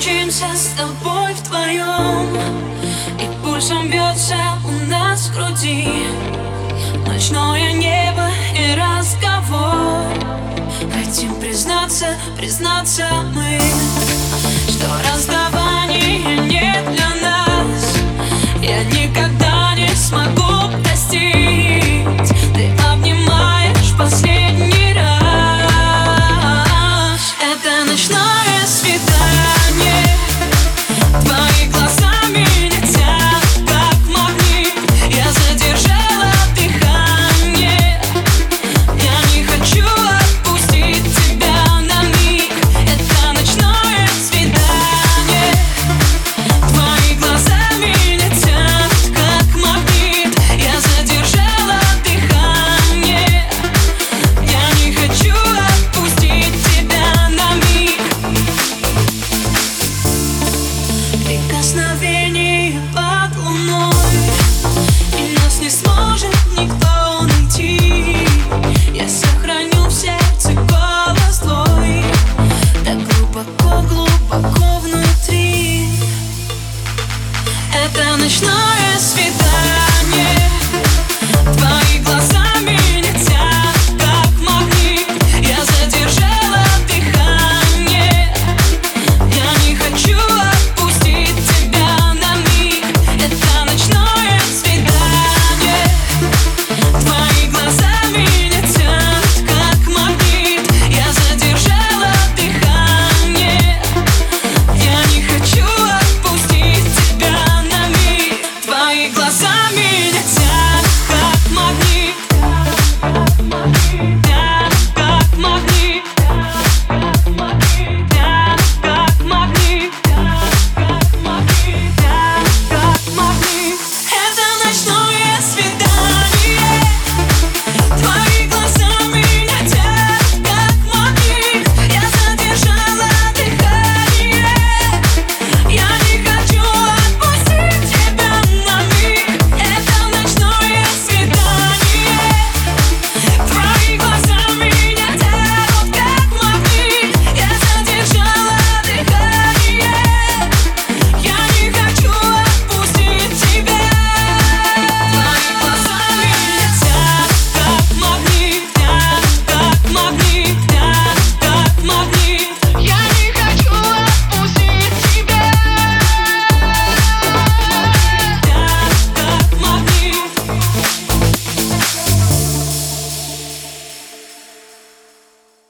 мчимся с тобой вдвоем И пульсом бьется у нас в груди. Ночное небо и разговор. Хотим признаться, признаться мы Что раздавать